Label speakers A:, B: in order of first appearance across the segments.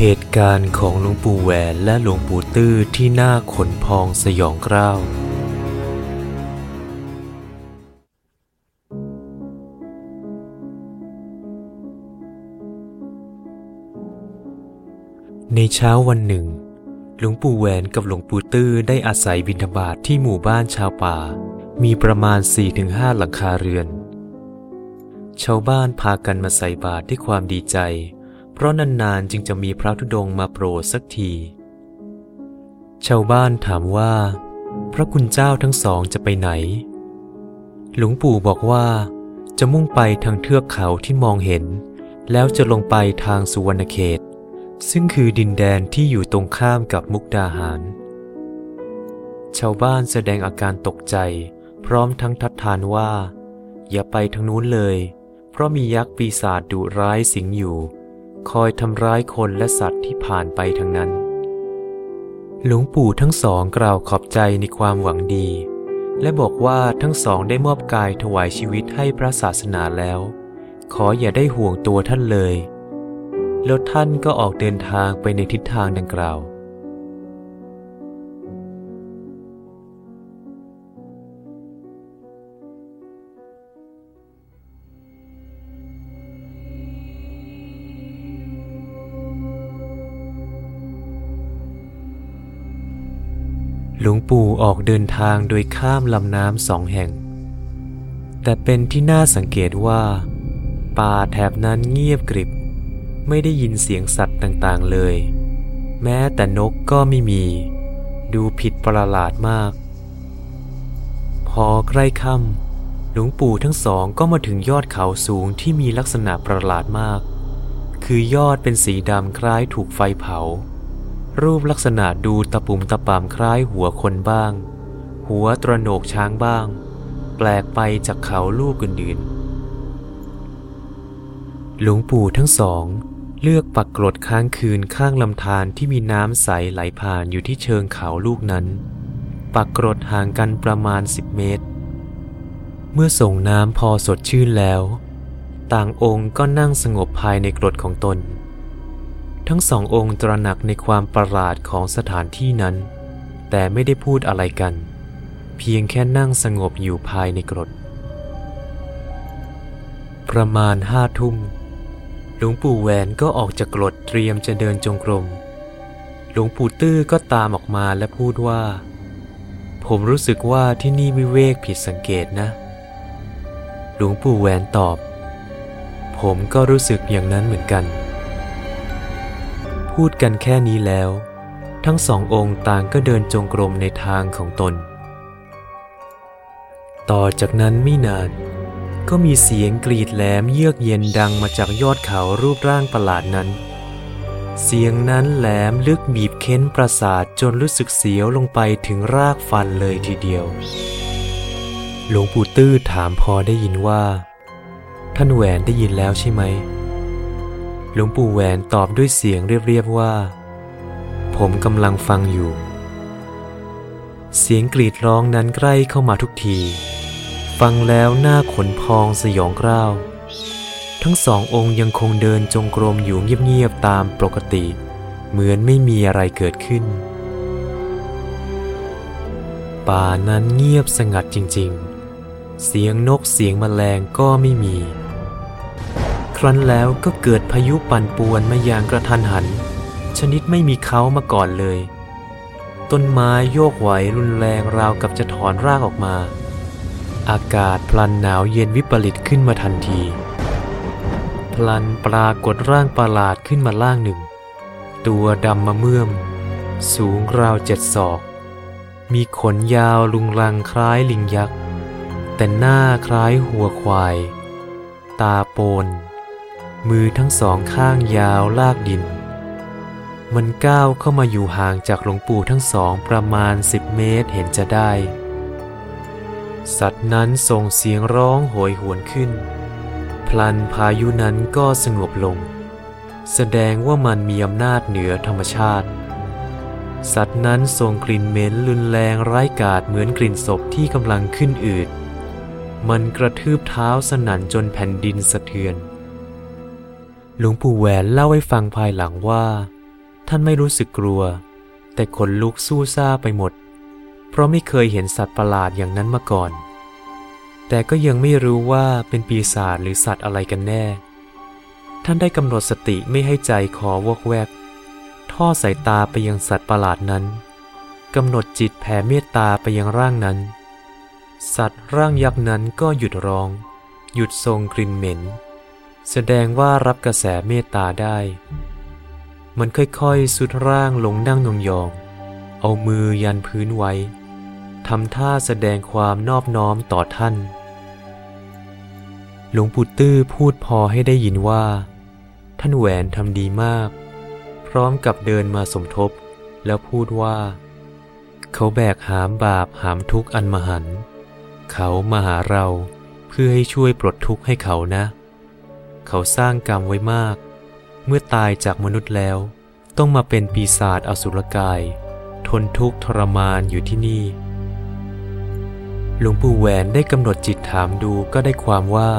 A: เหตุการณ์ของหลวงปู่แหวนและหลวงปู่ตื้อที่หน้าขนพองสยองเกล้าว ในเช้าวันหนึ่ง หลวงปู่แหวนกับหลวงปู่ตื้อได้อาศัยบิณฑบาตทที่หมู่บ้านชาวป่า มีประมาณ 4-5 หลังคาเรือน ชาวบ้านพากันมาใส่บาตรด้วยความดีใจ เพราะนานๆจึงจะมีพระธุดงค์มาโปรดสักที ชาวบ้านถามว่า พระคุณเจ้าทั้งสองจะไปไหน หลวงปู่บอกว่าจะมุ่งไปทางเทือกเขาที่มองเห็น แล้วจะลงไปทางสุวรรณเขต ซึ่งคือดินแดนที่อยู่ตรงข้ามกับมุกดาหาร ชาวบ้านแสดงอาการตกใจ พร้อมทั้งทัดทานว่า อย่าไปทางนู้นเลย เพราะมียักษ์ปีศาจดุร้ายสิงอยู่ คอยทำร้ายคนและสัตว์ที่ผ่านไปทั้งนั้น หลวงปู่ทั้งสองกล่าวขอบใจในความหวังดี และบอกว่าทั้งสองได้มอบกายถวายชีวิตให้พระศาสนาแล้ว ขออย่าได้ห่วงตัวท่านเลย แล้วท่านก็ออกเดินทางไปในทิศทางดังกล่าว หลวงปู่ออกเดินทางโดยข้ามลำน้ำสองแห่ง แต่เป็นที่น่าสังเกตว่า ป่าแถบนั้นเงียบกริบ ไม่ได้ยินเสียงสัตว์ต่างๆเลย แม้แต่นกก็ไม่มี ดูผิดประหลาดมาก พอใกล้ค่ำหลวงปู่ทั้งสองก็มาถึงยอดเขาสูงที่มีลักษณะประหลาดมาก คือยอดเป็นสีดำคล้ายถูกไฟเผา รูปลักษณะดูตะปุ่มตะปามคล้ายหัวคนบ้าง หัวตระโหนกช้างบ้าง แปลกไปจากเขาลูกอื่นๆ หลวงปู่ทั้งสอง เลือกปักกรดค้างคืนข้างลำธารที่มีน้ำใสไหลผ่านอยู่ที่เชิงเขาลูกนั้น ปักกรดห่างกันประมาณ10เมตร เมื่อส่งน้ำพอสดชื่นแล้ว ต่างองค์ก็นั่งสงบภายในกรดของตน ทั้งสององค์ตระหนักในความประหลาดของสถานที่นั้น แต่ไม่ได้พูดอะไรกัน เพียงแค่นั่งสงบอยู่ภายในกรด ประมาณห้าทุ่ม หลวงปู่แหวนก็ออกจากกรดเตรียมจะเดินจงกรม หลวงปู่ตื้อก็ตามออกมาและพูดว่า ผมรู้สึกว่าที่นี่วิเวกผิดสังเกตนะ หลวงปู่แหวนตอบ ผมก็รู้สึกอย่างนั้นเหมือนกัน พูดกันแค่นี้แล้ว ทั้งสององค์ต่างก็เดินจงกรมในทางของตน ต่อจากนั้นไม่นาน ก็มีเสียงกรีดแหลมเยือกเย็นดังมาจากยอดเขารูปร่างประหลาดนั้น เสียงนั้นแหลมลึกบีบเค้นประสาทจนรู้สึกเสียวลงไปถึงรากฟันเลยทีเดียว หลวงปู่ตื้อถามพอได้ยินว่า ท่านแหวนได้ยินแล้วใช่ไหม หลวงปู่แหวนตอบด้วยเสียงเรียบๆว่า ผมกำลังฟังอยู่ เสียงกรีดร้องนั้นใกล้เข้ามาทุกที ฟังแล้วหน้าขนพองสยองกร้าว ทั้งสององค์ยังคงเดินจงกรมอยู่เงียบๆตามปกติ เหมือนไม่มีอะไรเกิดขึ้น ป่านั้นเงียบสงัดจริงๆ เสียงนกเสียงแมลงก็ไม่มี ครั้นแล้วก็เกิดพายุปั่นป่วนมาอย่างกระทันหัน ชนิดไม่มีเขามาก่อนเลย ต้นไม้โยกไหวรุนแรงราวกับจะถอนรากออกมา อากาศพลันหนาวเย็นวิปริตขึ้นมาทันที พลันปรากฏร่างประหลาดขึ้นมาล่างหนึ่ง ตัวดำมาเมื่อม สูงราวเจ็ดศอก มีขนยาวลุงรังคล้ายลิงยักษ์ แต่หน้าคล้ายหัวควาย ตาโปน มือทั้งสองข้างยาวลากดิน มันก้าวเข้ามาอยู่ห่างจากหลวงปู่ทั้งสองประมาณสิบเมตรเห็นจะได้ สัตว์นั้นส่งเสียงร้องโหยหวนขึ้น พลันพายุนั้นก็สงบลง แสดงว่ามันมีอำนาจเหนือธรรมชาติ สัตว์นั้นส่งกลิ่นเหม็นรุนแรงร้ายกาจเหมือนกลิ่นศพที่กำลังขึ้นอืดมันกระทืบเท้าสนั่นจนแผ่นดินสะเทือน หลวงปู่แหวนเล่าให้ฟังภายหลังว่า ท่านไม่รู้สึกกลัว แต่ขนลุกสู้ซ่าไปหมด เพราะไม่เคยเห็นสัตว์ประหลาดอย่างนั้นมาก่อน แต่ก็ยังไม่รู้ว่าเป็นปีศาจหรือสัตว์อะไรกันแน่ ท่านได้กำหนดสติไม่ให้ใจคอวอกแวก ท่อสายตาไปยังสัตว์ประหลาดนั้นกำหนดจิตแผ่เมตตาไปยังร่างนั้น สัตว์ร่างยักษ์นั้นก็หยุดร้อง หยุดทรงกลิ่นเหม็น แสดงว่ารับกระแสเมตตาได้ มันค่อยๆสุดร่างลงนั่งยองๆเอามือยันพื้นไว้ทำท่าแสดงความนอบน้อมต่อท่าน หลวงปู่ตื้อพูดพอให้ได้ยินว่า ท่านแหวนทำดีมาก พร้อมกับเดินมาสมทบแล้วพูดว่า เขาแบกหามบาปหามทุกข์อันมหัน เขามาหาเราเพื่อให้ช่วยปลดทุกข์ให้เขานะ เขาสร้างกรรมไว้มาก เมื่อตายจากมนุษย์แล้ว ต้องมาเป็นปีศาจอสุรกาย ทนทุกข์ทรมานอยู่ที่นี่ หลวงปู่แหวนได้กำหนดจิตถามดูก็ได้ความว่า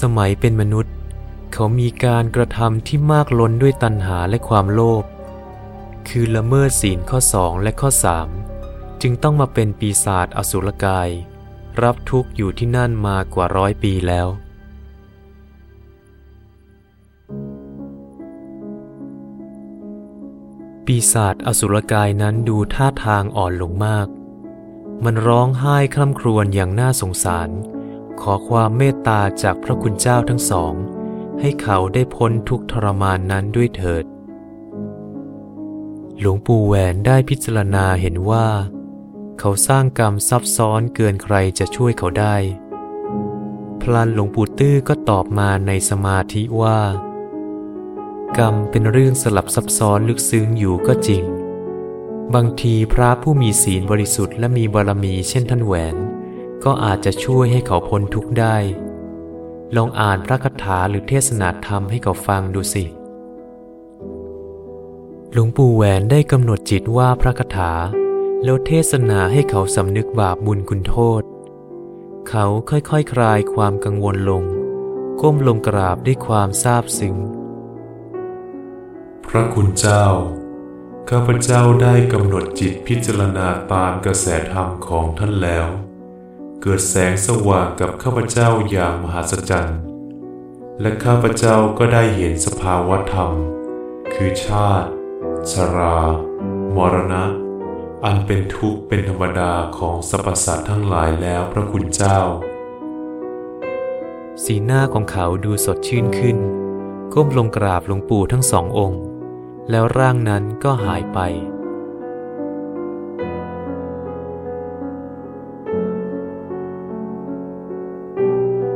A: สมัยเป็นมนุษย์ เขามีการกระทำที่มากล้นด้วยตัณหาและความโลภคือละเมิดศีลข้อสองและข้อสามจึงต้องมาเป็นปีศาจอสุรกาย รับทุกข์อยู่ที่นั่นมากว่าร้อยปีแล้ว ปีศาจอสุรกายนั้นดูท่าทางอ่อนลงมาก มันร้องไห้คร่ำครวญอย่างน่าสงสาร ขอความเมตตาจากพระคุณเจ้าทั้งสอง ให้เขาได้พ้นทุกทรมานนั้นด้วยเถิด หลวงปู่แหวนได้พิจารณาเห็นว่า เขาสร้างกรรมซับซ้อนเกินใครจะช่วยเขาได้ พลันหลวงปู่ตื้อก็ตอบมาในสมาธิว่า กรรมเป็นเรื่องสลับซับซ้อนลึกซึ้งอยู่ก็จริง บางทีพระผู้มีศีลบริสุทธิ์และมีบารมีเช่นท่านแหวน ก็อาจจะช่วยให้เขาพ้นทุกข์ได้ ลองอ่านพระคาถาหรือเทศนาธรรมให้เขาฟังดูสิ หลวงปู่แหวนได้กำหนดจิตว่าพระคาถา แล้วเทศนาให้เขาสำนึกบาปบุญคุณโทษ เขาค่อยๆคคลายความกังวลลง ก้มลงกราบด้วยความซาบซึ้ง
B: พระคุณเจ้า ข้าพเจ้าได้กำหนดจิตพิจารณาตามกระแสธรรมของท่านแล้ว เกิดแสงสว่างกับข้าพเจ้าอย่างมหัศจรรย์ และข้าพเจ้าก็ได้เห็นสภาวธรรม คือชาติ ชรา มรณะ อันเป็นทุกข์เป็นธรรมดาของสรรพสัตว์ทั้งหลายแล้วพระคุณเจ้า
A: สีหน้าของเขาดูสดชื่นขึ้นก้มลงกราบหลวงปู่ทั้งสององค์ แล้วร่างนั้นก็หายไป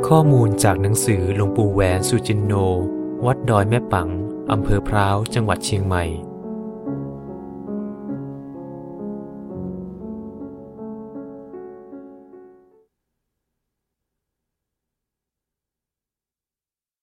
A: ข้อมูลจากหนังสือหลวงปู่แหวนสุจินโน วัดดอยแม่ปัง อำเภอพร้าว จังหวัดเชียงใหม่